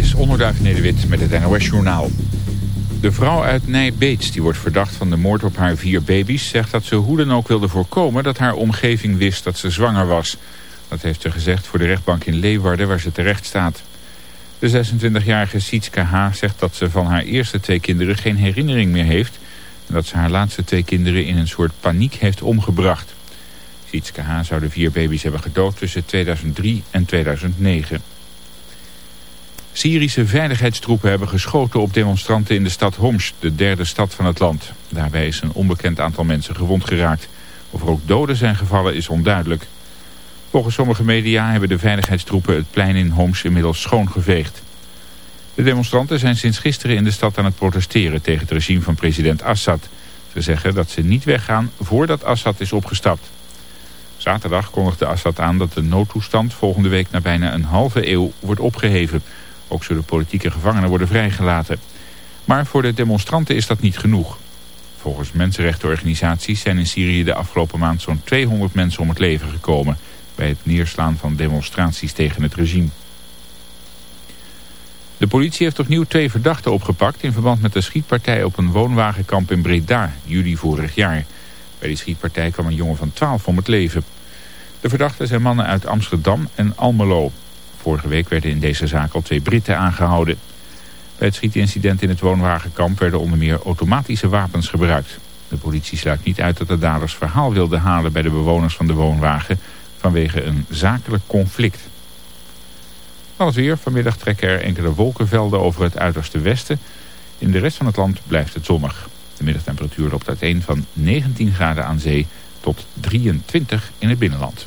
is Onderduif Nederwit met het NOS Journaal. De vrouw uit Nijbeets, die wordt verdacht van de moord op haar vier baby's... zegt dat ze hoe dan ook wilde voorkomen dat haar omgeving wist dat ze zwanger was. Dat heeft ze gezegd voor de rechtbank in Leeuwarden waar ze terecht staat. De 26-jarige Sietske H. zegt dat ze van haar eerste twee kinderen geen herinnering meer heeft... en dat ze haar laatste twee kinderen in een soort paniek heeft omgebracht. Sietske H. zou de vier baby's hebben gedood tussen 2003 en 2009. Syrische veiligheidstroepen hebben geschoten op demonstranten in de stad Homs, de derde stad van het land. Daarbij is een onbekend aantal mensen gewond geraakt. Of er ook doden zijn gevallen is onduidelijk. Volgens sommige media hebben de veiligheidstroepen het plein in Homs inmiddels schoongeveegd. De demonstranten zijn sinds gisteren in de stad aan het protesteren tegen het regime van president Assad. Ze zeggen dat ze niet weggaan voordat Assad is opgestapt. Zaterdag kondigde Assad aan dat de noodtoestand volgende week na bijna een halve eeuw wordt opgeheven. Ook zullen politieke gevangenen worden vrijgelaten. Maar voor de demonstranten is dat niet genoeg. Volgens mensenrechtenorganisaties zijn in Syrië de afgelopen maand zo'n 200 mensen om het leven gekomen... bij het neerslaan van demonstraties tegen het regime. De politie heeft opnieuw twee verdachten opgepakt... in verband met de schietpartij op een woonwagenkamp in Breda, juli vorig jaar. Bij die schietpartij kwam een jongen van 12 om het leven. De verdachten zijn mannen uit Amsterdam en Almelo. Vorige week werden in deze zaak al twee Britten aangehouden. Bij het schietincident in het woonwagenkamp werden onder meer automatische wapens gebruikt. De politie sluit niet uit dat de daders verhaal wilden halen bij de bewoners van de woonwagen vanwege een zakelijk conflict. Het weer. Vanmiddag trekken er enkele wolkenvelden over het uiterste westen. In de rest van het land blijft het zonnig. De middagtemperatuur loopt uiteen van 19 graden aan zee tot 23 in het binnenland.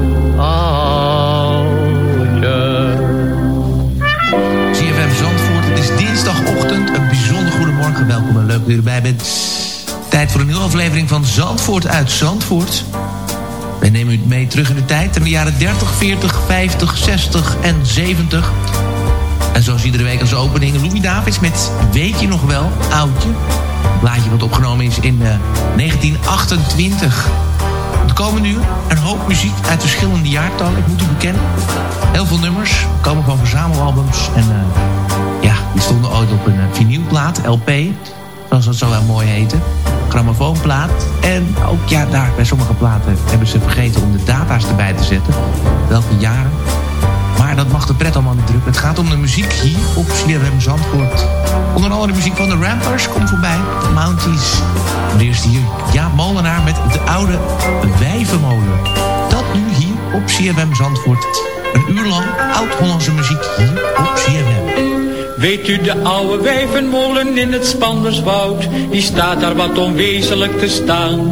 CFM Zandvoort. Het is dinsdagochtend. Een bijzonder goedemorgen. Welkom en leuk dat u erbij bent. Tijd voor een nieuwe aflevering van Zandvoort uit Zandvoort. Wij nemen u mee terug in de tijd. In de jaren 30, 40, 50, 60 en 70. En zoals iedere week als opening Louis Davids met Weet je nog wel, oudje? Een plaatje wat opgenomen is in eh, 1928. Het komende uur een hoop muziek uit verschillende jaartallen. Ik moet u bekennen. Heel veel nummers komen van verzamelalbums. En eh, ja, die stonden ooit op een uh, vinylplaat, LP. Zoals dat zo wel mooi heette. Grammofoonplaat. En ook ja, daar bij sommige platen hebben ze vergeten om de data's erbij te zetten. Welke jaren. Maar dat mag de pret allemaal niet drukken. Het gaat om de muziek hier op CRM Zandvoort. Onder andere de muziek van de Rampers komt voorbij. De Mounties. Maar eerst hier Jaap Molenaar met de oude Wijvenmolen. Dat nu hier op CRM Zandvoort. Een uur lang oud-Hollandse muziek hier op CRM. Weet u de oude wijvenmolen in het Spanderswoud? Die staat daar wat onwezenlijk te staan.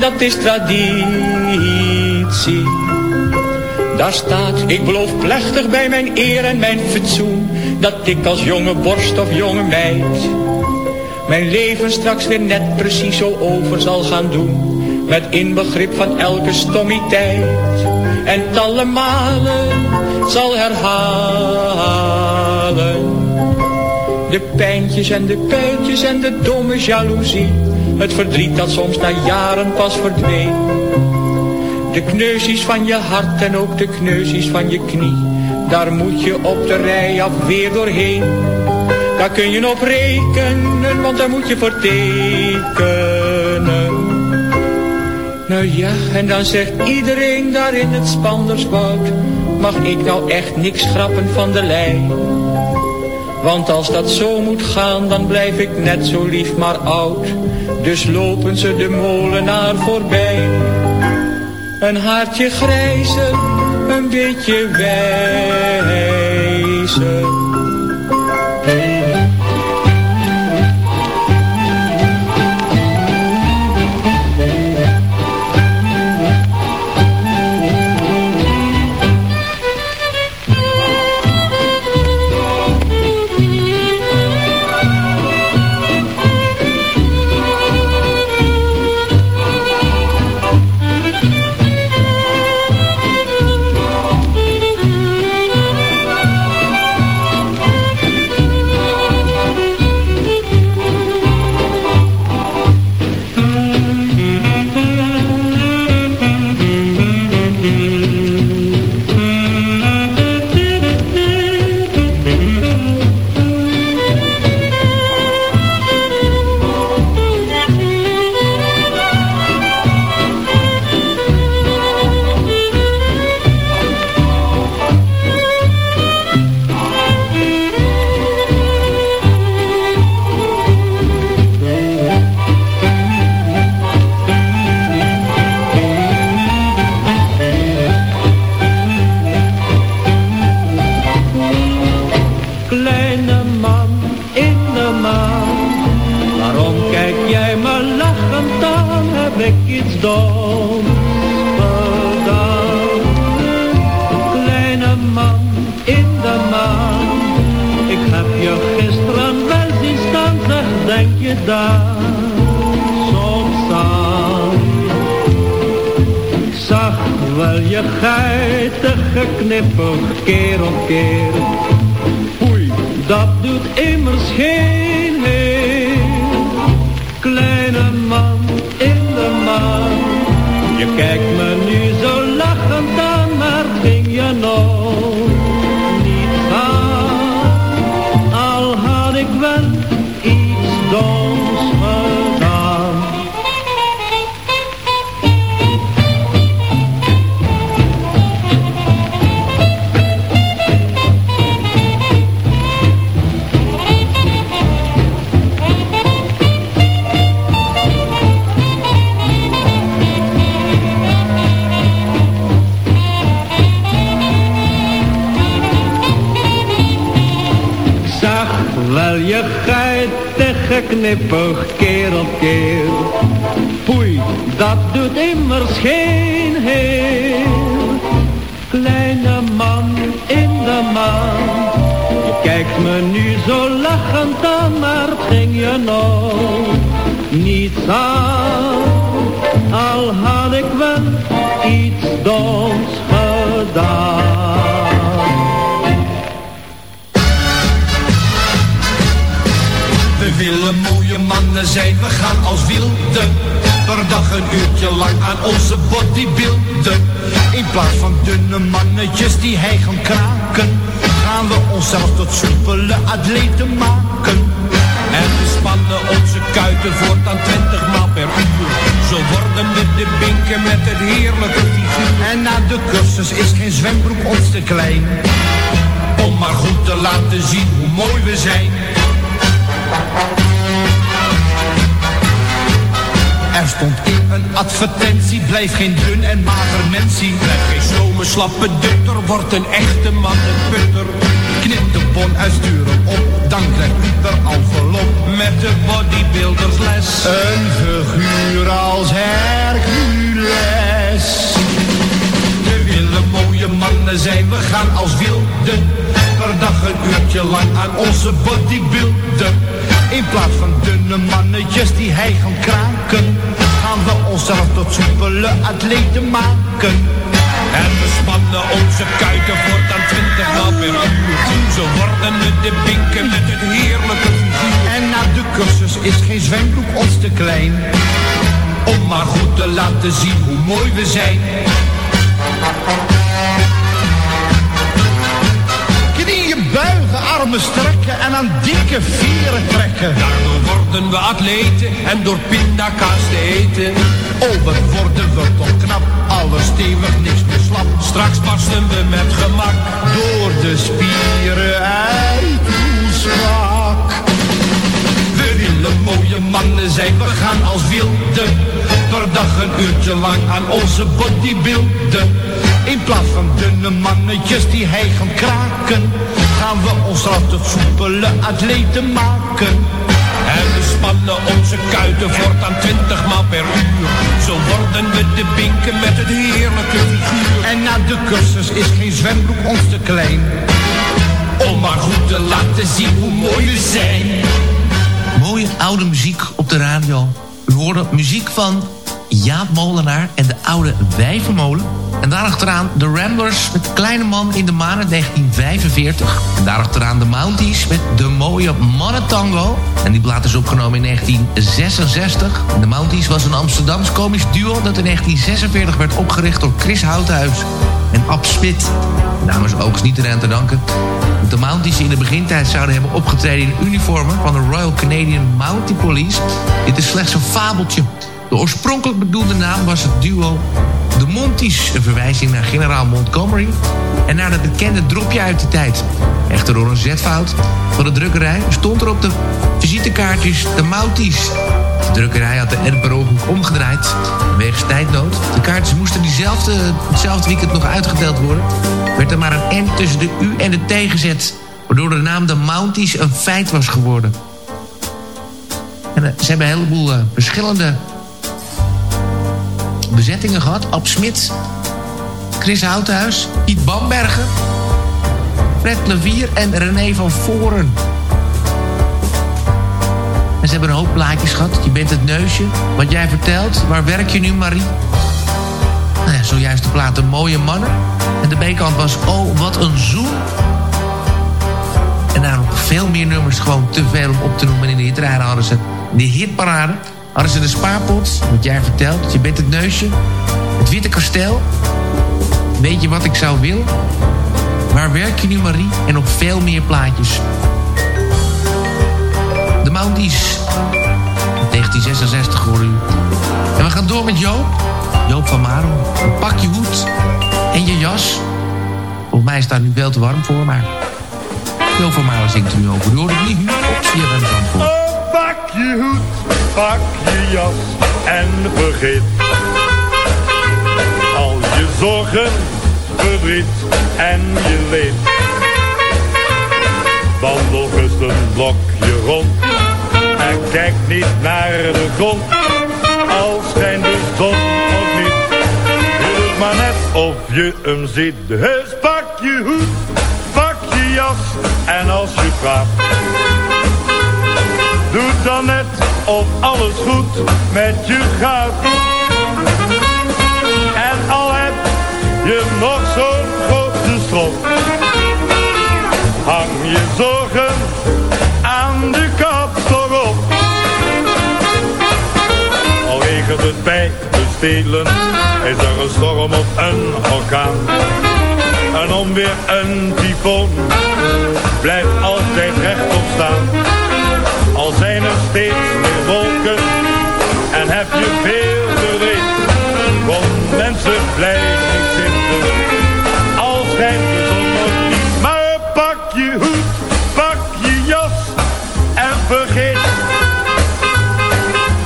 dat is traditie. Daar staat, ik beloof plechtig bij mijn eer en mijn fatsoen, dat ik als jonge borst of jonge meid, mijn leven straks weer net precies zo over zal gaan doen, met inbegrip van elke stommiteit, en talle malen zal herhalen. De pijntjes en de pijntjes en de domme jaloezie, het verdriet dat soms na jaren pas verdween. De kneuzies van je hart en ook de kneuzies van je knie. Daar moet je op de rij af weer doorheen. Daar kun je op rekenen, want daar moet je voor tekenen. Nou ja, en dan zegt iedereen daar in het Spanderswoud. Mag ik nou echt niks grappen van de lijn? Want als dat zo moet gaan, dan blijf ik net zo lief maar oud. Dus lopen ze de molenaar voorbij. Een haartje grijzer, een beetje wijzer. no. Knippig keer atleten maken. En we spannen onze kuiten voortaan 20 maal per uur. Zo worden we de binken met het heerlijke figuur. En na de cursus is geen zwembroek ons te klein. Om maar goed te laten zien hoe mooi we zijn. Er stond in een advertentie, blijf geen dun en mager mensie. Blijf geen slome slappe dutter, wordt een echte man een putter. Knip de bon en op, dan krijgt al envelop. Met de bodybuildersles. Een figuur als Hercules. We willen mooie mannen zijn, we gaan als wilden. Per dag een uurtje lang aan onze bodybuilder. In plaats van dunne mannetjes die hij gaan kraken. Gaan we onszelf tot soepele atleten maken en we spannen onze kuiten voortaan 20 maal per uur. Zo worden we de binken met het heerlijke figuur. En na de cursus is geen zwembroek ons te klein. Om maar goed te laten zien hoe mooi we zijn. Armen strekken en aan dikke vieren trekken. Daardoor worden we atleten en door pindakaas te eten. Oh, wat worden we toch knap, alles stevig, niks meer slap. Straks barsten we met gemak Door de spieren uit ons willen mooie mannen zijn, we gaan als wilden. Per dag een uurtje lang aan onze bodybuilden. In plaats van dunne mannetjes die hij gaan kraken, gaan we ons tot soepele atleten maken. En we spannen onze kuiten voortaan 20 maal per uur. Zo worden we de binken met het heerlijke figuur. En na de cursus is geen zwembroek ons te klein. Om maar goed te laten zien hoe mooi we zijn. Mooie oude muziek op de radio. U hoorde muziek van Jaap Molenaar en de oude Wijvenmolen. En daarachteraan de Ramblers met Kleine Man in de uit 1945. En daarachteraan de Mounties met De Mooie Mannentango. En die plaat is opgenomen in 1966. En de Mounties was een Amsterdams komisch duo... dat in 1946 werd opgericht door Chris Houthuis en Ab Smit. Namens ook niet eraan te danken. De Mounties in de begintijd zouden hebben opgetreden in uniformen... van de Royal Canadian Mountie Police. Dit is slechts een fabeltje. De oorspronkelijk bedoelde naam was het duo de Monties, een verwijzing naar generaal Montgomery... en naar het bekende dropje uit die tijd. Echter door een zetfout van de drukkerij stond er op de visitekaartjes de Mounties. De drukkerij had de ongeluk omgedraaid, wegens tijdnood. De kaartjes moesten diezelfde, hetzelfde weekend nog uitgedeeld worden. Werd er maar een N tussen de U en de T gezet... waardoor de naam de Mounties een feit was geworden. En eh, ze hebben een heleboel eh, verschillende bezettingen gehad. Ab Smit, Chris Houthuis, Piet Bambergen... Fred Levier en René van Voren. En ze hebben een hoop plaatjes gehad. Je bent het neusje. Wat jij vertelt. Waar werk je nu, Marie? Nou ja, zojuist de Mooie Mannen. En de B-kant was Oh, wat een zoen. En daar nog veel meer nummers. Gewoon te veel om op te noemen. In de hitrijden hadden ze de hitparade. Hadden ze de spaarpot. Wat jij vertelt. Je bent het neusje. Het Witte Kasteel. Weet je wat ik zou willen? Waar werk je nu, Marie? En nog veel meer plaatjes. Mounties. 1966 voor u. En we gaan door met Joop. Joop van Maro. Pak je hoed en je jas. Volgens mij staat het nu veel te warm voor, maar... Joop van Maro zingt er nu over. U hoort het niet op CFM Zandvoort. Oh, pak je hoed, pak je jas en vergeet al je zorgen, verdriet en je leed. Wandel gerust een blokje rond en kijk niet naar de grond. Al schijnt de zon of niet, je doet maar net of je hem ziet. Dus pak je hoed, pak je jas en als je praat. Doe dan net of alles goed met je gaat. En al heb je nog zo'n grote strop. Hang je zorgen bij de stelen, is er een storm of een orkaan. Een onweer, een tyfoon, blijf altijd rechtop staan. Al zijn er steeds meer wolken en heb je veel verdriet. Kom mensen, blijf niet zitten, al schijnt de zon nog niet. Maar pak je hoed, pak je jas en vergeet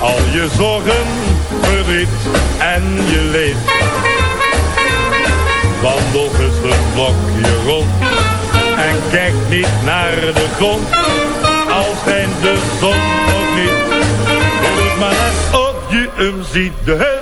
al je zorgen, en je leed. Wandel een blokje rond en kijk niet naar de grond. Al schijnt de zon ook niet, doe maar net of je hem ziet. Pak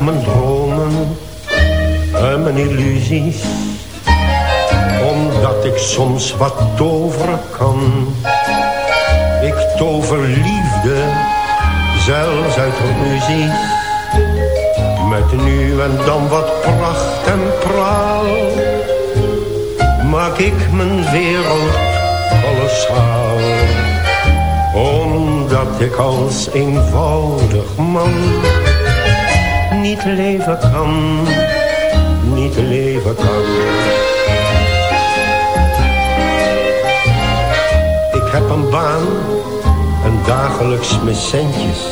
Mijn dromen en mijn illusies. Omdat ik soms wat toveren kan. Ik tover liefde, zelfs uit ruzies. Met nu en dan wat pracht en praal. Maak ik mijn wereld kolossaal omdat ik als eenvoudig man niet leven kan, niet leven kan. Ik heb een baan, een dagelijks met centjes.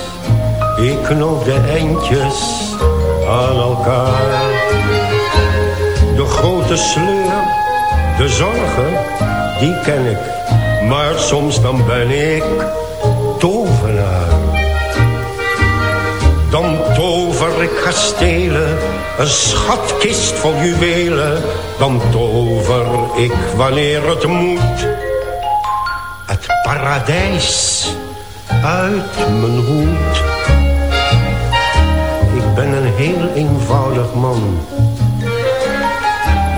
Ik knoop de eindjes aan elkaar. De grote sleur, de zorgen, die ken ik. Maar soms dan ben ik tovenaar. Dan tover ik kastelen, een schatkist vol juwelen. Dan tover ik wanneer het moet. Het paradijs uit mijn hoed. Ik ben een heel eenvoudig man.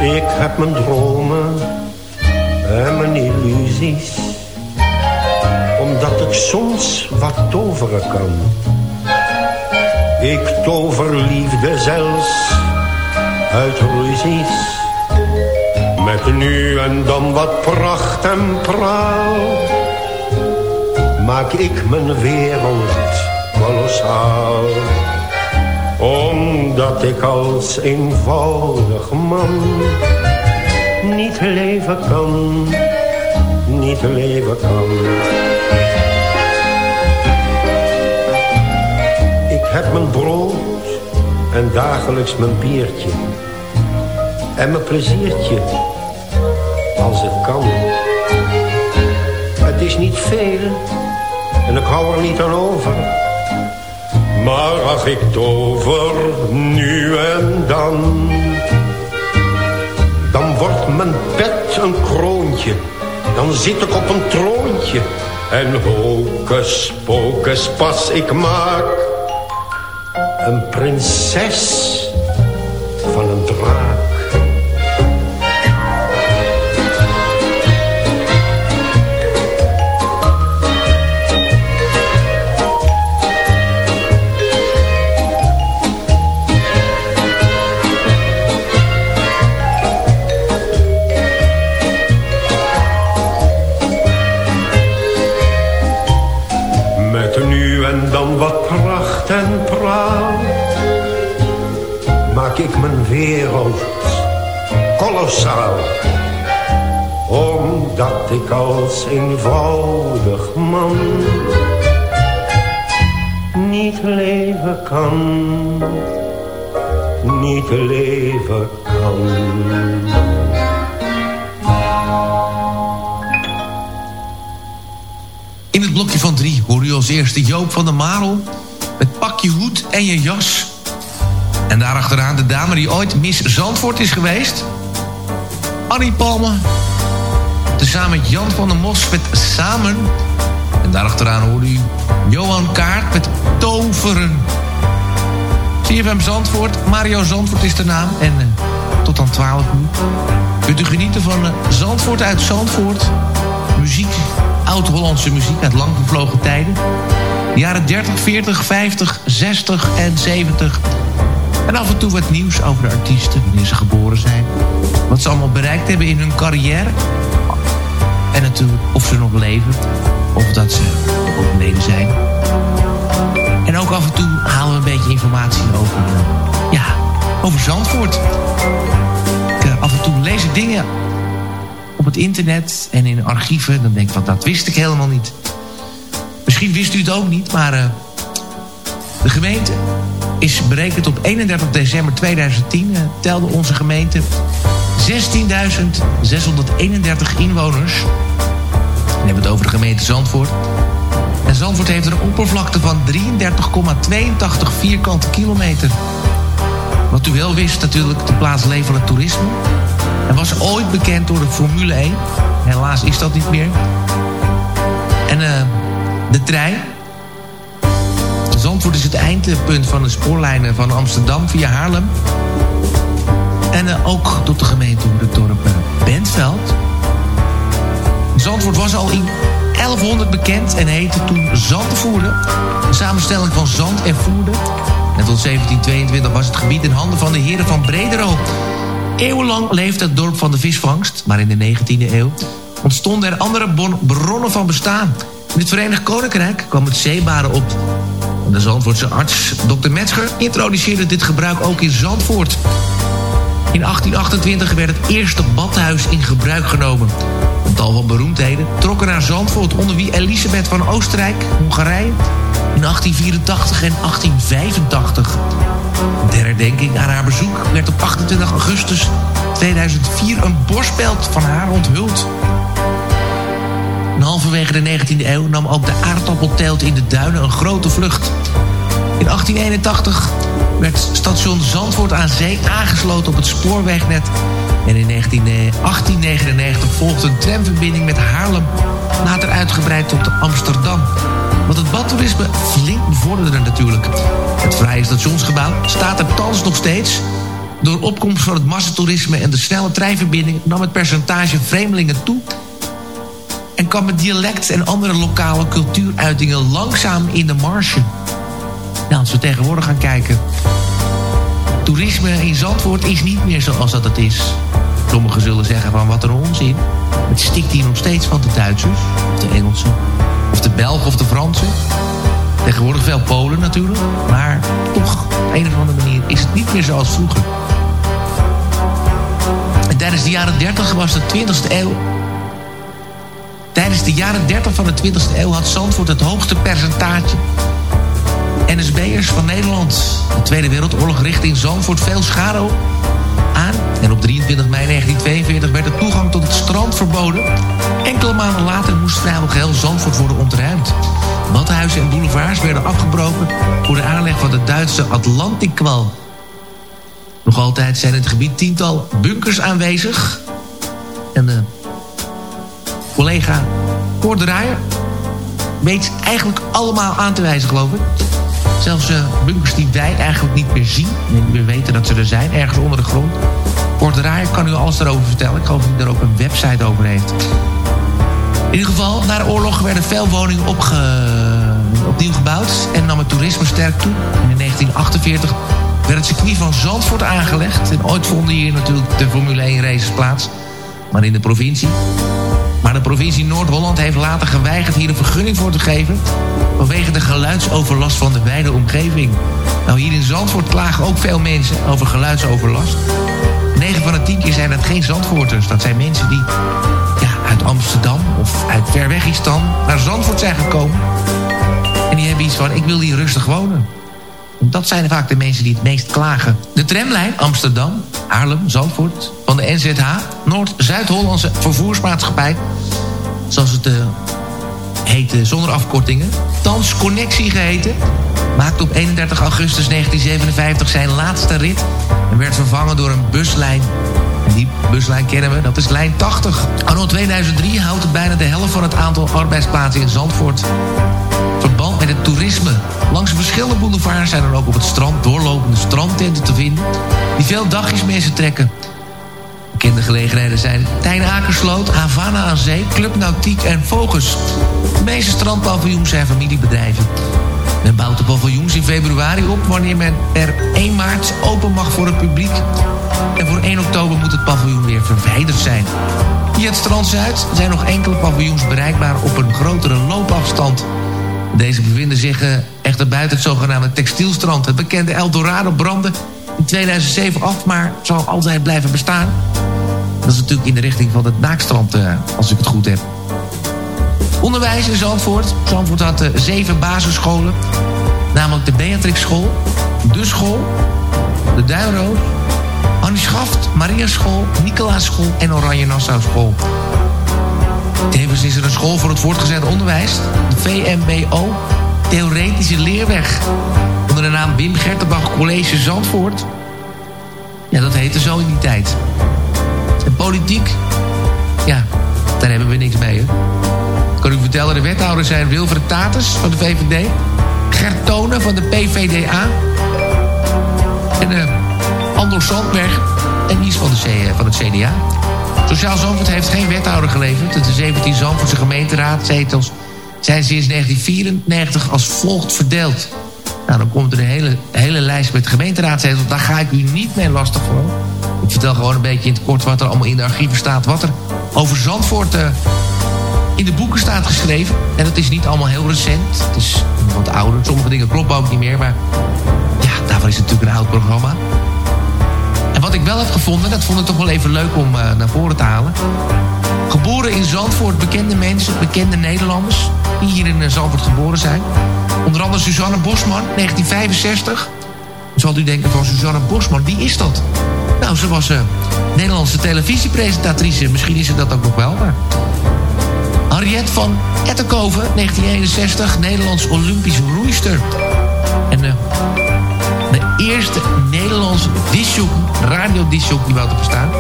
Ik heb mijn dromen en mijn illusies. Omdat ik soms wat toveren kan. Ik tover liefde zelfs uit ruzies. Met nu en dan wat pracht en praal. Maak ik mijn wereld kolossaal. Omdat ik als eenvoudig man niet leven kan, niet leven kan. Heb mijn brood en dagelijks mijn biertje. En mijn pleziertje, als het kan. Het is niet veel en ik hou er niet aan over. Maar ach, ik tover nu en dan. Dan wordt mijn bed een kroontje. Dan zit ik op een troontje. En hocus pocus pas ik maak. Een prinses van een draak. en praal maak ik mijn wereld kolossaal. Omdat ik als eenvoudig man niet leven kan, niet leven kan. In het blokje van drie hoor u als eerste Joop van der Marel met pak je hoed en je jas. En daarachteraan de dame die ooit Miss Zandvoort is geweest. Annie Palme. Tezamen met Jan van der Mos met Samen. En daarachteraan hoorde u Johan Kaart met Toveren. CFM Zandvoort. Mario Zandvoort is de naam. En uh, tot aan 12 uur. Kunt u genieten van uh, Zandvoort uit Zandvoort. Muziek. Oud-Hollandse muziek uit lang gevlogen tijden. De jaren 30, 40, 50, 60 en 70. En af en toe wat nieuws over de artiesten, wanneer ze geboren zijn. Wat ze allemaal bereikt hebben in hun carrière. En natuurlijk of ze nog leven. Of dat ze overleden zijn. En ook af en toe halen we een beetje informatie over, ja, over Zandvoort. Ik, uh, af en toe lees ik dingen op het internet en in archieven. Dan denk ik van, dat wist ik helemaal niet. Misschien wist u het ook niet, maar... Uh, de gemeente is berekend op 31 december 2010... Uh, telde onze gemeente 16.631 inwoners. We hebben het over de gemeente Zandvoort. En Zandvoort heeft een oppervlakte van 33,82 vierkante kilometer. Wat u wel wist, natuurlijk de plaats levende toerisme. En was ooit bekend door de Formule 1. Helaas is dat niet meer. En... Uh, de trein. Zandvoort is het eindpunt van de spoorlijnen van Amsterdam via Haarlem. En uh, ook tot de gemeente het dorp uh, Bentveld. Zandvoort was al in 1100 bekend en heette toen Zandvoerder. Een samenstelling van zand en voerder. En tot 1722 was het gebied in handen van de heren van Bredero. Eeuwenlang leefde het dorp van de visvangst, maar in de 19e eeuw ontstonden er andere bronnen van bestaan. In het Verenigd Koninkrijk kwam het zeebaren op. De Zandvoortse arts Dr. Metzger introduceerde dit gebruik ook in Zandvoort. In 1828 werd het eerste badhuis in gebruik genomen. Een tal van beroemdheden trokken naar Zandvoort... onder wie Elisabeth van Oostenrijk, Hongarije... in 1884 en 1885. De herdenking aan haar bezoek werd op 28 augustus 2004... een borstbeeld van haar onthuld. En halverwege de 19e eeuw nam ook de aardappelteelt in de duinen een grote vlucht. In 1881 werd station Zandvoort aan Zee aangesloten op het spoorwegnet. En in 1899 volgde een tramverbinding met Haarlem, later uitgebreid tot Amsterdam. Wat het badtoerisme flink bevorderde natuurlijk. Het vrije stationsgebouw staat er thans nog steeds. Door opkomst van het massatoerisme en de snelle treinverbinding nam het percentage vreemdelingen toe kwam het dialect en andere lokale cultuuruitingen langzaam in de marge. Nou, als we tegenwoordig gaan kijken... toerisme in Zandvoort is niet meer zoals dat het is. Sommigen zullen zeggen van wat een onzin. Het stikt hier nog steeds van de Duitsers, of de Engelsen... of de Belgen of de Fransen. Tegenwoordig veel Polen natuurlijk. Maar toch, op een of andere manier is het niet meer zoals vroeger. En tijdens de jaren 30 was de 20e eeuw Tijdens de jaren 30 van de 20e eeuw had Zandvoort het hoogste percentage NSB'ers van Nederland. De Tweede Wereldoorlog richtte in Zandvoort veel schade aan. En op 23 mei 1942 werd de toegang tot het strand verboden. Enkele maanden later moest vrijwel geheel Zandvoort worden ontruimd. Badhuizen en boulevards werden afgebroken... voor de aanleg van de Duitse Atlantikwal. Nog altijd zijn in het gebied tiental bunkers aanwezig. En de collega Cor Draaier weet eigenlijk allemaal aan te wijzen, geloof ik. Zelfs uh, bunkers die wij eigenlijk niet meer zien. En we weten dat ze er zijn, ergens onder de grond. Kort Draaier kan u alles erover vertellen. Ik geloof dat hij er ook een website over heeft. In ieder geval, na de oorlog werden veel woningen opnieuw gebouwd... en nam het toerisme sterk toe. In 1948 werd het circuit van Zandvoort aangelegd. En ooit vonden hier natuurlijk de Formule 1 races plaats. Maar in de provincie. Maar de provincie Noord-Holland heeft later geweigerd hier een vergunning voor te geven... vanwege de geluidsoverlast van de wijde omgeving. Nou, hier in Zandvoort klagen ook veel mensen over geluidsoverlast. 9 van de 10 keer zijn dat geen Zandvoorters. Dat zijn mensen die ja, uit Amsterdam of uit Verwegistan naar Zandvoort zijn gekomen. En die hebben iets van, ik wil hier rustig wonen. Dat zijn vaak de mensen die het meest klagen. De tramlijn Amsterdam, Haarlem, Zandvoort... van de NZH, Noord-Zuid-Hollandse Vervoersmaatschappij... zoals het uh, heette zonder afkortingen... Thans Connectie geheten... maakte op 31 augustus 1957 zijn laatste rit... en werd vervangen door een buslijn die buslijn kennen we, dat is lijn 80. Anno 2003 houdt het bijna de helft van het aantal arbeidsplaatsen in Zandvoort verband met het toerisme. Langs verschillende boulevards zijn er ook op het strand doorlopende strandtenten te vinden... die veel dagjes mensen trekken. Bekende gelegenheden zijn Tijn Akersloot, Havana aan Zee, Club Nautiek en Focus. De meeste strandpaviljoens zijn familiebedrijven. Men bouwt de paviljoens in februari op... wanneer men er 1 maart open mag voor het publiek. En voor 1 oktober moet het paviljoen weer verwijderd zijn. Via het strand Zuid zijn nog enkele paviljoens bereikbaar... op een grotere loopafstand... Deze bevinden zich uh, echter buiten het zogenaamde textielstrand. Het bekende Eldorado brandde in 2007 af, maar zal altijd blijven bestaan. Dat is natuurlijk in de richting van het naakstrand, uh, als ik het goed heb. Onderwijs in Zandvoort. Zandvoort had uh, zeven basisscholen. Namelijk de Beatrix School, De School, de Duinroos, Annie Schaft, Maria School, Nicolaas School en Oranje Nassau School. Tevens is er een school voor het voortgezet onderwijs, de VMBO, Theoretische Leerweg. De naam Wim Gertenbach College Zandvoort. Ja, dat heette zo in die tijd. En politiek, ja, daar hebben we niks mee. Hè. Kan u vertellen, de wethouders zijn Wilfred Tatus van de VVD... Gert Tonen van de PVDA... en uh, Andor Sandberg en Nies van, de C, van het CDA. Sociaal Zandvoort heeft geen wethouder geleverd. De 17 Zandvoortse gemeenteraadzetels zijn sinds 1994 als volgt verdeeld. Nou, dan komt er een hele, hele lijst met gemeenteraadzetels. Daar ga ik u niet mee lastig voor. Ik vertel gewoon een beetje in het kort wat er allemaal in de archieven staat. Wat er over Zandvoort uh, in de boeken staat geschreven. En dat is niet allemaal heel recent. Het is wat ouder. Sommige dingen kloppen ook niet meer. Maar ja, daarvoor is het natuurlijk een oud programma. En wat ik wel heb gevonden, dat vond ik toch wel even leuk om uh, naar voren te halen. Geboren in Zandvoort, bekende mensen, bekende Nederlanders... die hier in uh, Zandvoort geboren zijn. Onder andere Suzanne Bosman, 1965. Dan zal u denken van Suzanne Bosman, wie is dat? Nou, ze was uh, Nederlandse televisiepresentatrice. Misschien is ze dat ook nog wel, maar... Harriet van Etterkoven, 1961, Nederlands Olympisch roeister. En uh, de eerste Nederlandse disjockey, radiodisjockey wou te bestaan.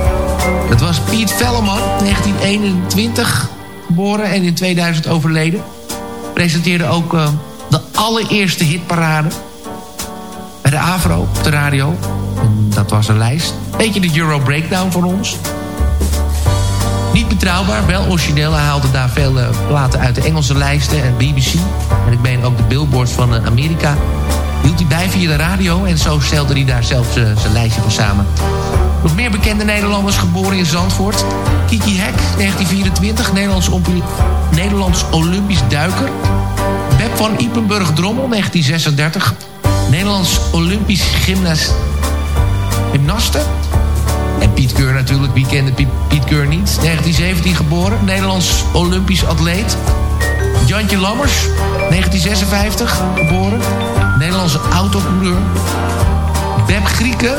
Dat was Piet Velleman, 1921 geboren en in 2000 overleden. Presenteerde ook de allereerste hitparade bij de Avro op de radio. Dat was een lijst. Beetje de Euro Breakdown voor ons. Niet betrouwbaar, wel origineel. Hij haalde daar veel uh, platen uit de Engelse lijsten en BBC. En ik meen ook de billboards van uh, Amerika hield hij bij via de radio en zo stelde hij daar zelf zijn lijstje van samen. Nog meer bekende Nederlanders geboren in Zandvoort. Kiki Hek, 1924, Nederlands, Nederlands Olympisch duiker. Beb van Ipenburg-Drommel, 1936. Nederlands Olympisch gymnast, gymnaste. En Piet Keur natuurlijk, wie kende Piet, Piet Keur niet? 1917 geboren, Nederlands Olympisch atleet. Jantje Lammers, 1956, geboren. Nederlandse autocoureur. Beb Grieken,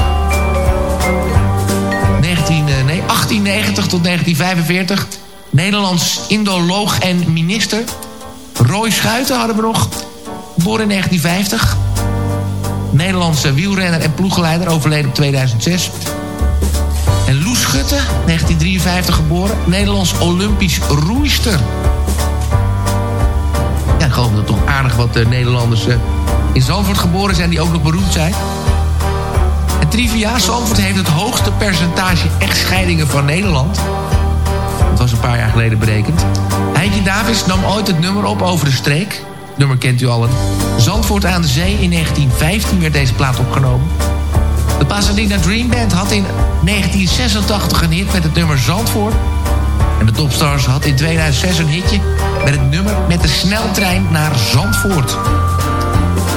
19, eh, nee, 1890 tot 1945. Nederlands indoloog en minister. Roy Schuiten hadden we nog. Geboren in 1950. Nederlandse wielrenner en ploegleider. Overleden op 2006. En Loes Schutte, 1953 geboren. Nederlands Olympisch roeister. Ja, ik geloof dat toch aardig wat uh, Nederlanders uh, in Zandvoort geboren zijn... die ook nog beroemd zijn. En trivia, Zandvoort heeft het hoogste percentage echtscheidingen van Nederland. Dat was een paar jaar geleden berekend. Heintje Davis nam ooit het nummer op over de streek. Nummer kent u allen. Zandvoort aan de Zee in 1915 werd deze plaat opgenomen. De Pasadena Dream Band had in 1986 een hit met het nummer Zandvoort. En de Topstars had in 2006 een hitje met het nummer met de sneltrein naar Zandvoort.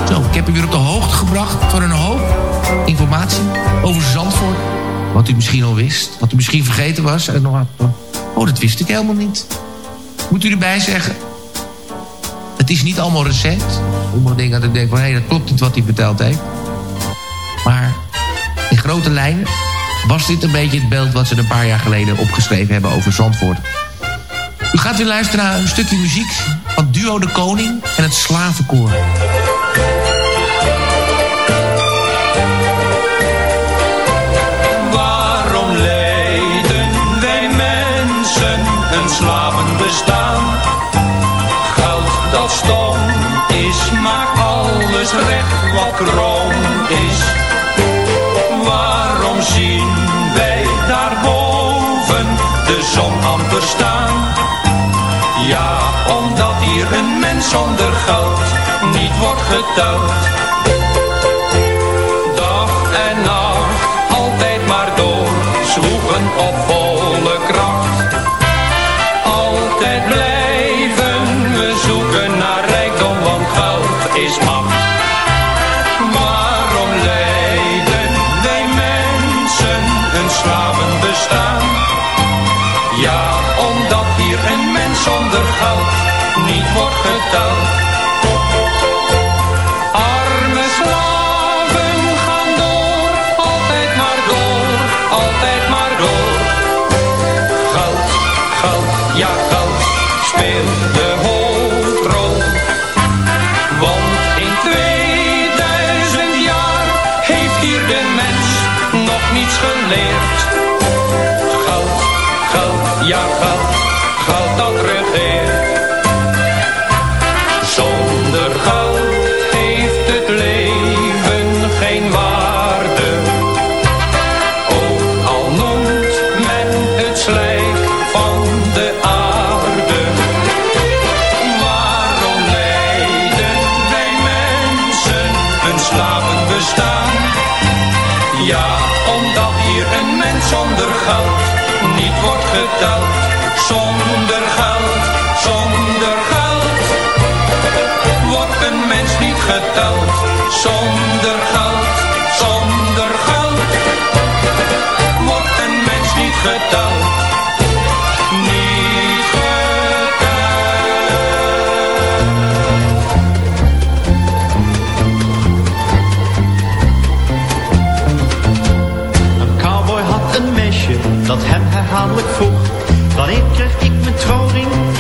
Zo, ik heb u weer op de hoogte gebracht voor een hoop informatie over Zandvoort. Wat u misschien al wist, wat u misschien vergeten was. En nog, oh, dat wist ik helemaal niet. Moet u erbij zeggen, het is niet allemaal recent. Sommige dingen dat ik denk van, hé, dat klopt niet wat hij verteld heeft. Maar in grote lijnen was dit een beetje het beeld... wat ze een paar jaar geleden opgeschreven hebben over Zandvoort. U gaat weer luisteren naar een stukje muziek van Duo de Koning en het Slavenkoor. Waarom leiden wij mensen een slavenbestaan? Geld dat stom is, maakt alles recht wat kroon is. Waarom zien wij daarboven de zon amper staan? Ja, omdat hier een mens zonder geld niet wordt geteld. Altijd blijven we zoeken naar rijkdom, want geld is macht. Waarom leiden wij mensen een slavenbestaan? Ja, omdat hier een mens zonder geld niet wordt geteld.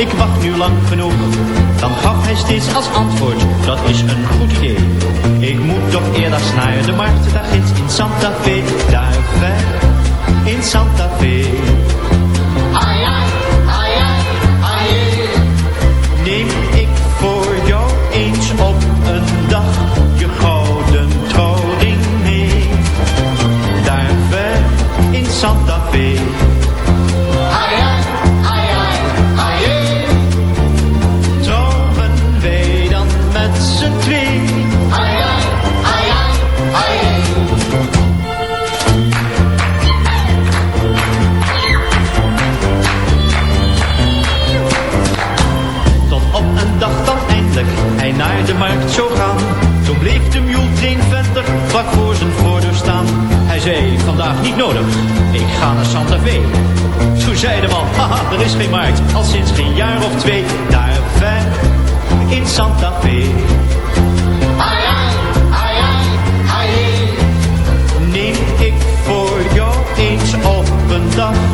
Ik wacht nu lang genoeg. Dan gaf hij steeds als antwoord Dat is een goed idee. Ik moet toch eerder naar de markt Daar ginds in Santa Fe Daar ver in Santa Fe niet nodig, ik ga naar Santa Fe. Toen zei de man, haha, er is geen markt, al sinds geen jaar of twee. Daar ver in Santa Fe. Ai, ai, ai, Neem ik voor jou eens op een dag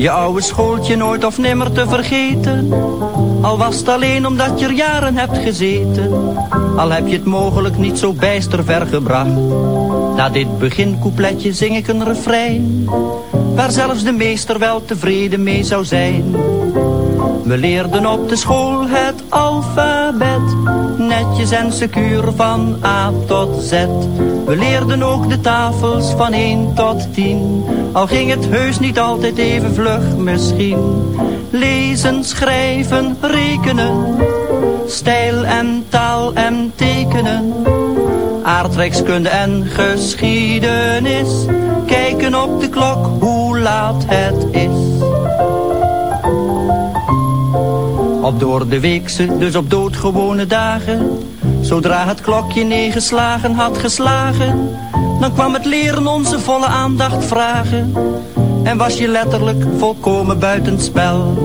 Je oude schooltje nooit of nimmer te vergeten. Al was het alleen omdat je er jaren hebt gezeten. Al heb je het mogelijk niet zo bijster ver gebracht. Na dit begincoupletje zing ik een refrein. Waar zelfs de meester wel tevreden mee zou zijn. We leerden op de school het alfabet. Netjes en secuur van A tot Z. We leerden ook de tafels van 1 tot 10. Al ging het heus niet altijd even vlug misschien. Lezen, schrijven, rekenen. Stijl en taal en tekenen. Aardrijkskunde en geschiedenis. Kijken op de klok hoe laat het is. Op door de weekse, dus op doodgewone dagen. Zodra het klokje negen slagen had geslagen, dan kwam het leren onze volle aandacht vragen. En was je letterlijk volkomen buitenspel.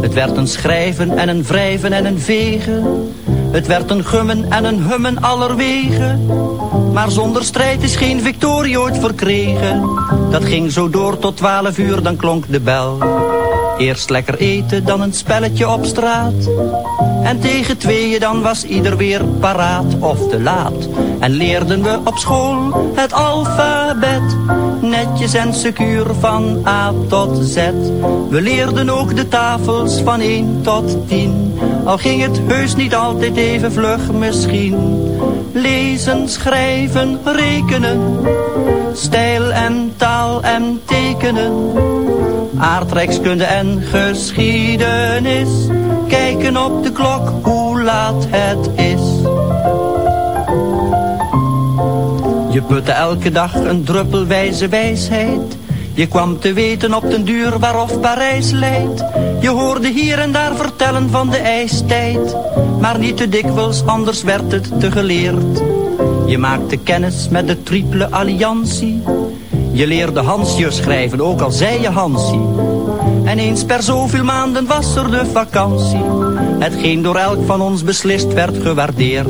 Het werd een schrijven en een wrijven en een vegen. Het werd een gummen en een hummen allerwegen. Maar zonder strijd is geen victorie ooit verkregen. Dat ging zo door tot twaalf uur, dan klonk de bel. Eerst lekker eten, dan een spelletje op straat. En tegen tweeën dan was ieder weer paraat of te laat. En leerden we op school het alfabet. Netjes en secuur van A tot Z. We leerden ook de tafels van 1 tot 10. Al ging het heus niet altijd even vlug misschien. Lezen, schrijven, rekenen. Stijl en taal en tekenen. Aardrijkskunde en geschiedenis. Kijken op de klok hoe laat het is. Je putte elke dag een druppel wijze wijsheid. Je kwam te weten op den duur waarof Parijs leidt. Je hoorde hier en daar vertellen van de ijstijd. Maar niet te dikwijls, anders werd het te geleerd. Je maakte kennis met de triple alliantie. Je leerde Hansje schrijven, ook al zei je Hansie. En eens per zoveel maanden was er de vakantie. Hetgeen door elk van ons beslist werd gewaardeerd.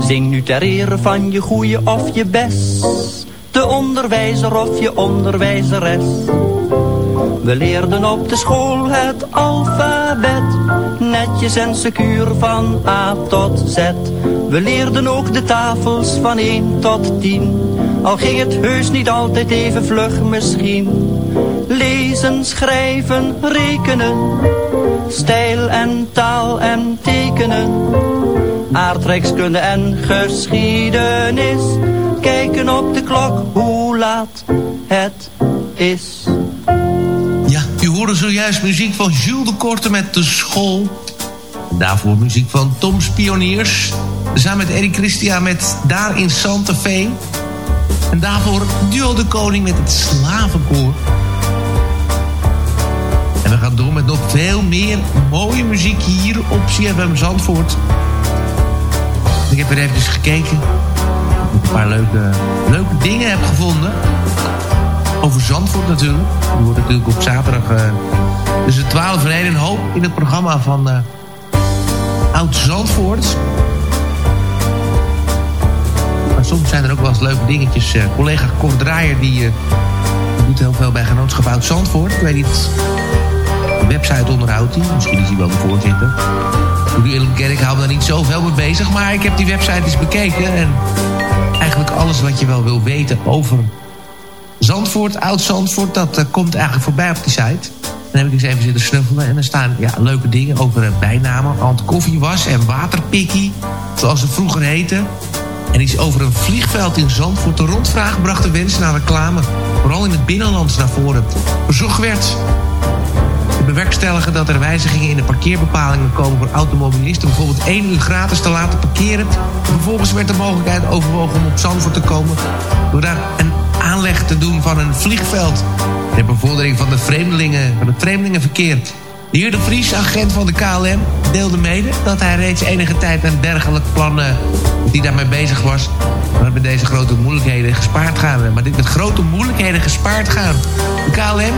Zing nu ter ere van je goeie of je best. De onderwijzer of je onderwijzeres. We leerden op de school het alfabet. Netjes en secuur van A tot Z. We leerden ook de tafels van 1 tot 10. Al ging het heus niet altijd even vlug misschien. Lezen, schrijven, rekenen. Stijl en taal en tekenen. Aardrijkskunde en geschiedenis. Kijken op de klok hoe laat het is. Ja, u hoorde zojuist muziek van Jules de Korte met de school. Daarvoor muziek van Tom's Pioniers. Samen met Erik Christian met Daar in Santa Fe. En daarvoor Duo de Koning met het Slavenkoor. En we gaan door met nog veel meer mooie muziek hier op CFM Zandvoort. Ik heb er even gekeken. Een paar leuke, leuke dingen heb gevonden. Over Zandvoort natuurlijk. Die wordt natuurlijk op zaterdag uh, tussen 12 en 1 een hoop in het programma van uh, Oud Zandvoort. Soms zijn er ook wel eens leuke dingetjes. Uh, collega Cor Draaier die, uh, doet heel veel bij Genootschap Oud Zandvoort. Ik weet niet, de website onderhoudt hij. Misschien is hij wel de voorzitter. Ik hou me daar niet zoveel mee bezig. Maar ik heb die website eens bekeken. En eigenlijk alles wat je wel wil weten over Zandvoort, Oud Zandvoort... dat uh, komt eigenlijk voorbij op die site. Dan heb ik eens even zitten snuffelen. En er staan ja, leuke dingen over bijnamen. Ant Koffiewas en Waterpikkie. Zoals ze vroeger heten. En iets over een vliegveld in Zandvoort. De rondvraag bracht de wensen naar reclame. Vooral in het binnenland naar voren. Verzocht werd te bewerkstelligen dat er wijzigingen in de parkeerbepalingen komen voor automobilisten. Bijvoorbeeld één uur gratis te laten parkeren. Vervolgens werd de mogelijkheid overwogen om op Zandvoort te komen. Door daar een aanleg te doen van een vliegveld. Ter bevordering van, de vreemdelingen, van het vreemdelingenverkeer. De heer De Vries, agent van de KLM, deelde mede dat hij reeds enige tijd een dergelijk plan uh, die daarmee bezig was. Maar met deze grote moeilijkheden gespaard gaan. Maar dit met grote moeilijkheden gespaard gaan. De KLM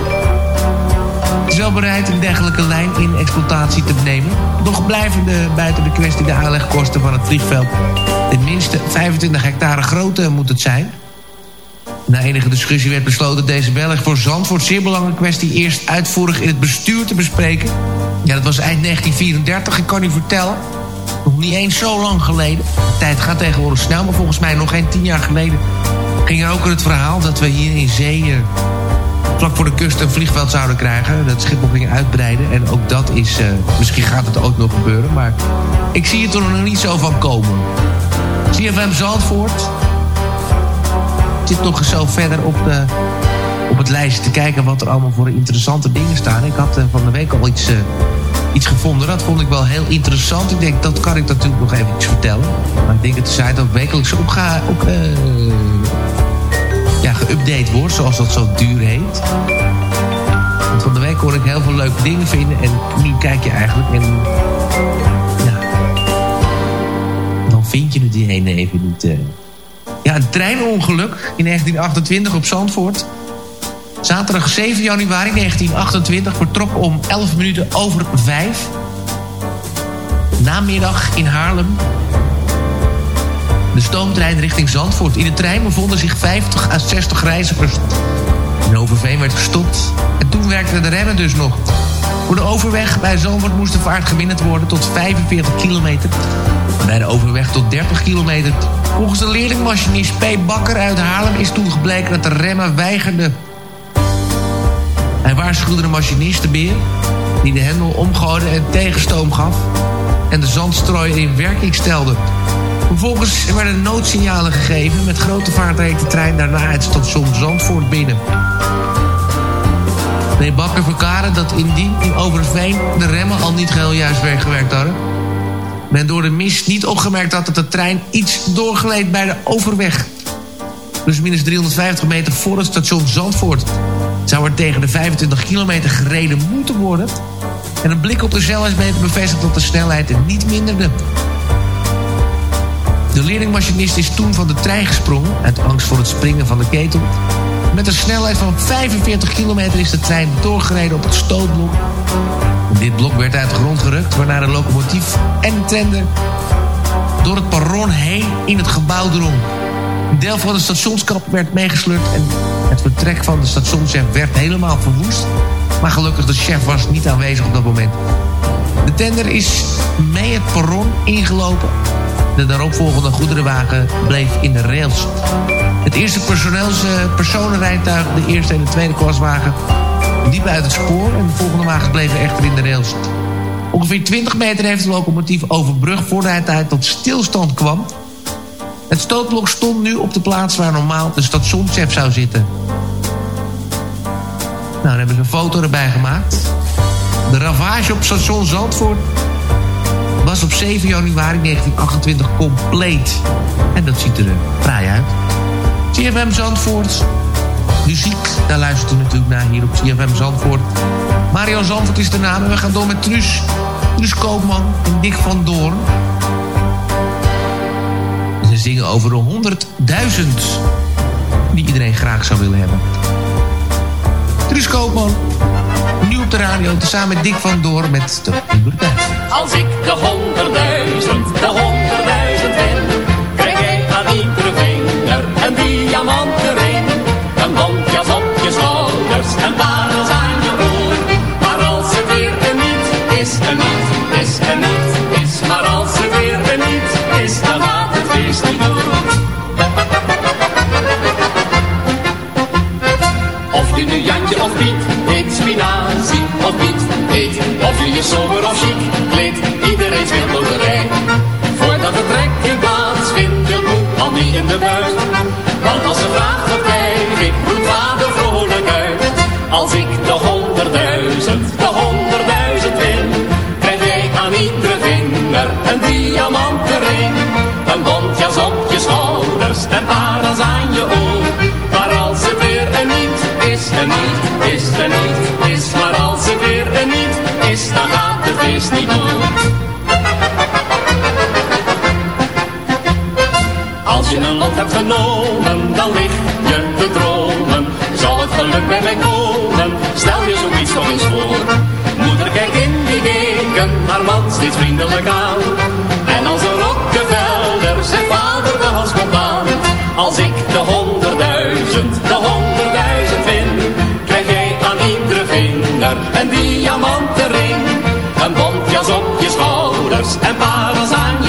is wel bereid een dergelijke lijn in exploitatie te nemen. Doch blijven de, buiten de kwestie de aanlegkosten van het vliegveld. Tenminste 25 hectare groot moet het zijn. Na enige discussie werd besloten deze Belg voor Zandvoort zeer belangrijke kwestie eerst uitvoerig in het bestuur te bespreken. Ja, dat was eind 1934, ik kan u vertellen. Nog niet eens zo lang geleden. De tijd gaat tegenwoordig snel, maar volgens mij nog geen tien jaar geleden... ging er ook het verhaal dat we hier in zee... Uh, vlak voor de kust een vliegveld zouden krijgen. Dat Schiphol ging uitbreiden. En ook dat is... Uh, misschien gaat het ook nog gebeuren, maar... ik zie het er nog niet zo van komen. CFM Zandvoort zit nog zo verder op, de, op het lijstje te kijken... wat er allemaal voor interessante dingen staan. Ik had uh, van de week al iets, uh, iets gevonden. Dat vond ik wel heel interessant. Ik denk, dat kan ik natuurlijk nog even iets vertellen. Maar ik denk dat de site ook wekelijks ja, geüpdate wordt. Zoals dat zo duur heet. Want van de week kon ik heel veel leuke dingen vinden. En nu kijk je eigenlijk en... Ja, dan vind je het die ene even niet... Ja, een treinongeluk in 1928 op Zandvoort. Zaterdag 7 januari 1928 vertrok om 11 minuten over 5. Namiddag in Haarlem. De stoomtrein richting Zandvoort. In de trein bevonden zich 50 à 60 reizigers. In Overveen werd gestopt. En toen werkten de remmen dus nog. Voor de overweg bij Zandvoort moest de vaart geminderd worden tot 45 kilometer. Bij de overweg tot 30 kilometer. Volgens de leerlingmachinist P. Bakker uit Haarlem is toen gebleken dat de remmen weigerden. Hij waarschuwde de machinist, beer, die de hendel omgooide en tegenstoom gaf... en de zandstrooier in werking stelde. Vervolgens werden noodsignalen gegeven. Met grote vaart reed de trein daarna het station Zandvoort binnen. De Bakker verklaarde dat indien in Overveen de remmen al niet geheel juist gewerkt hadden men door de mist niet opgemerkt had dat de trein iets doorgleed bij de overweg. Dus minus 350 meter voor het station Zandvoort zou er tegen de 25 kilometer gereden moeten worden. En een blik op de snelheidsmeter bevestigt dat de snelheid niet minderde. De leerlingmachinist is toen van de trein gesprongen... uit angst voor het springen van de ketel. Met een snelheid van 45 kilometer is de trein doorgereden op het stootblok... Dit blok werd uit de grond gerukt, waarna de locomotief en de tender door het perron heen in het gebouw drong. Een deel van de stationskap werd meegesleurd en het vertrek van de stationschef werd helemaal verwoest. Maar gelukkig, de chef was niet aanwezig op dat moment. De tender is mee het perron ingelopen. De daaropvolgende goederenwagen bleef in de rails. Het eerste personeels, personenrijtuig, de eerste en de tweede klaswagen diep uit het spoor en de volgende wagens bleven echter in de rails. Ongeveer 20 meter heeft de locomotief overbrug voordat hij tot stilstand kwam. Het stootblok stond nu op de plaats waar normaal de stationschef zou zitten. Nou, dan hebben ze een foto erbij gemaakt. De ravage op station Zandvoort was op 7 januari 1928 compleet. En dat ziet er uh, fraai uit. CFM Zandvoort. Muziek, daar luistert u natuurlijk naar hier op CFM Zandvoort. Mario Zandvoort is de naam en we gaan door met Truus. Truus Koopman en Dick van Doorn. Ze zingen over de honderdduizend die iedereen graag zou willen hebben. Truus Koopman, nu op de radio, tezamen met Dick van Door met de honderdduizend. Als ik de honderdduizend, de honderdduizend win, krijg jij aan iedere een diamanten ring. Een bontjas op je schouders en parels aan je oor. Maar als het weer er niet is, er niet, is er niet, is. Maar als het weer er niet is, dan gaat het feest niet door. Of je nu Jantje of Piet heet, spinazie of Piet heet. Of je je sober of chic kleedt, iedereen speelt loterij. In de buurt. Want als ze vraagt wat ik, roept vader vrolijk uit. Als ik de honderdduizend, de honderdduizend win, krijg jij aan iedere vinger een diamanten ring. Een bontjas op je schouders en parels aan je oor. Maar als het weer er niet is, er niet, is er niet, is. Maar als het weer er niet is, dan gaat het feest niet door. Als je een lot hebt genomen, dan lig je te dromen. Zal het geluk bij mij komen? Stel je zoiets toch eens voor. Moeder kijkt in die weken, haar man steeds vriendelijk aan. En als een Rockefeller zegt vader de hals aan. Als ik de honderdduizend, de honderdduizend vind, krijg jij aan iedere vinger een diamanten ring. Een bontjas op je schouders en parels aan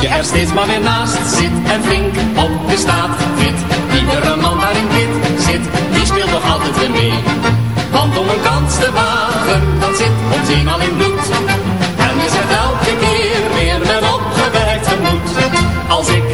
je er steeds maar weer naast zit en flink op je staat fit. Iedere man waarin dit zit, die speelt nog altijd weer mee. Want om een kans te wagen, dat zit ons eenmaal in bloed. En je zegt elke keer weer met opgewerkt gemoed. Als ik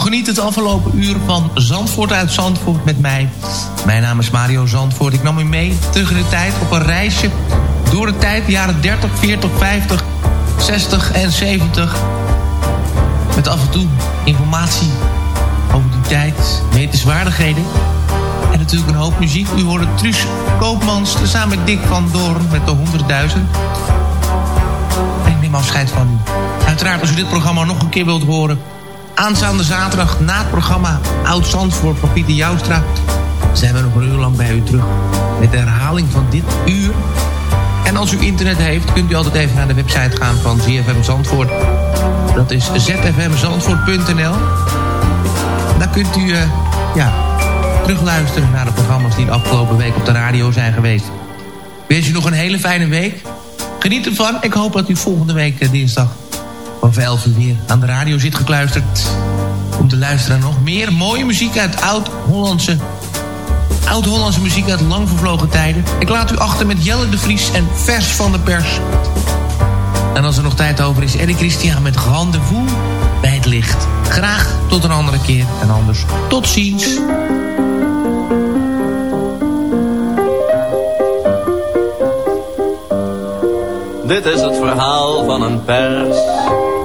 Genieten het afgelopen uur van Zandvoort uit Zandvoort met mij. Mijn naam is Mario Zandvoort. Ik nam u mee terug in de tijd op een reisje door de tijd, jaren 30, 40, 50, 60 en 70. Met af en toe informatie over die tijd, wetenswaardigheden. En natuurlijk een hoop muziek. U hoorde Truus Koopmans samen met Dick van Doorn met de 100.000. En ik neem afscheid van u. Uiteraard, als u dit programma nog een keer wilt horen... aanstaande zaterdag na het programma Oud Zandvoort van Pieter Joustra... zijn we nog een uur lang bij u terug met de herhaling van dit uur. En als u internet heeft, kunt u altijd even naar de website gaan van ZFM Zandvoort. Dat is zfmzandvoort.nl. Daar kunt u eh, ja, terugluisteren naar de programma's die de afgelopen week op de radio zijn geweest. Ik wens u nog een hele fijne week. Geniet ervan. Ik hoop dat u volgende week eh, dinsdag van 11 uur weer aan de radio zit gekluisterd. Om te luisteren naar nog meer mooie muziek uit oud-Hollandse... Oud-Hollandse muziek uit lang vervlogen tijden. Ik laat u achter met Jelle de Vries en Vers van de Pers. En als er nog tijd over is, Eddie Christian met Rendezvous bij het licht. Graag tot een andere keer en anders tot ziens. Dit is het verhaal van een pers.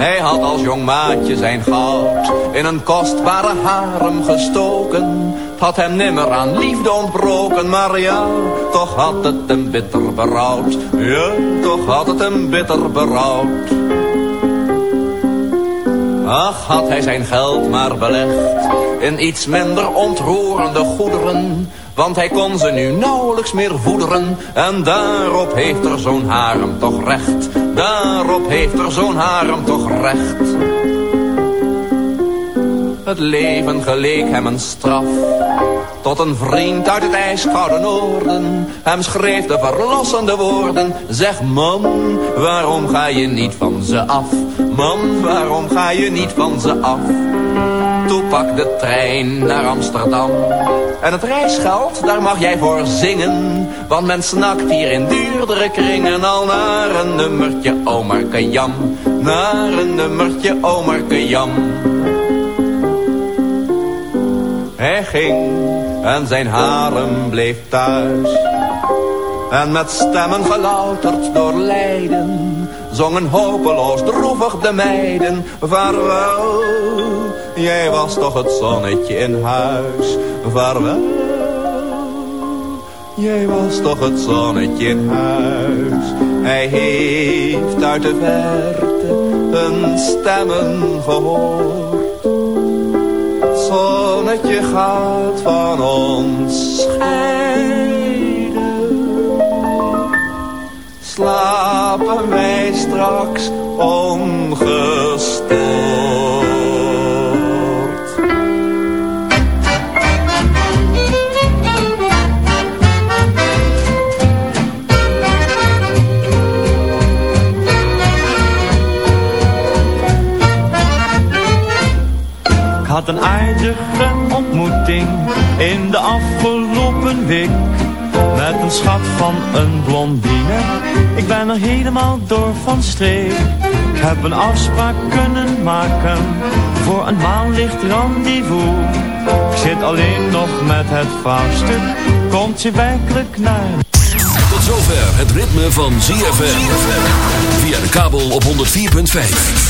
Hij had als jong maatje zijn goud in een kostbare harem gestoken. Het had hem nimmer aan liefde ontbroken, maar ja, toch had het hem bitter berouwd. Ja, toch had het hem bitter berouwd. Ach, had hij zijn geld maar belegd in iets minder ontroerende goederen. Want hij kon ze nu nauwelijks meer voederen. En daarop heeft er zo'n harem toch recht. Daarop heeft er zo'n harem toch recht. Het leven geleek hem een straf. Tot een vriend uit het ijskoude noorden. Hem schreef de verlossende woorden. Zeg man, waarom ga je niet van ze af? Man, waarom ga je niet van ze af? Toe pak de trein naar Amsterdam. En het reisgeld, daar mag jij voor zingen. Want men snakt hier in duurdere kringen al naar een nummertje Omarke Jan. Naar een nummertje Omarke Jan. Hij ging en zijn harem bleef thuis. En met stemmen gelouterd door lijden, zongen hopeloos droevig de meiden. Vaarwel, jij was toch het zonnetje in huis. Vaarwel, jij was toch het zonnetje in huis. Hij heeft uit de verte een stemmen gehoord. Het zonnetje gaat van ons scheiden. Slapen wij straks ongestoord. Een aardige ontmoeting in de afgelopen week Met een schat van een blondine Ik ben er helemaal door van streek Ik heb een afspraak kunnen maken Voor een maanlicht rendezvous Ik zit alleen nog met het vraagstuk Komt ze werkelijk naar Tot zover het ritme van ZFM. Via de kabel op 104.5.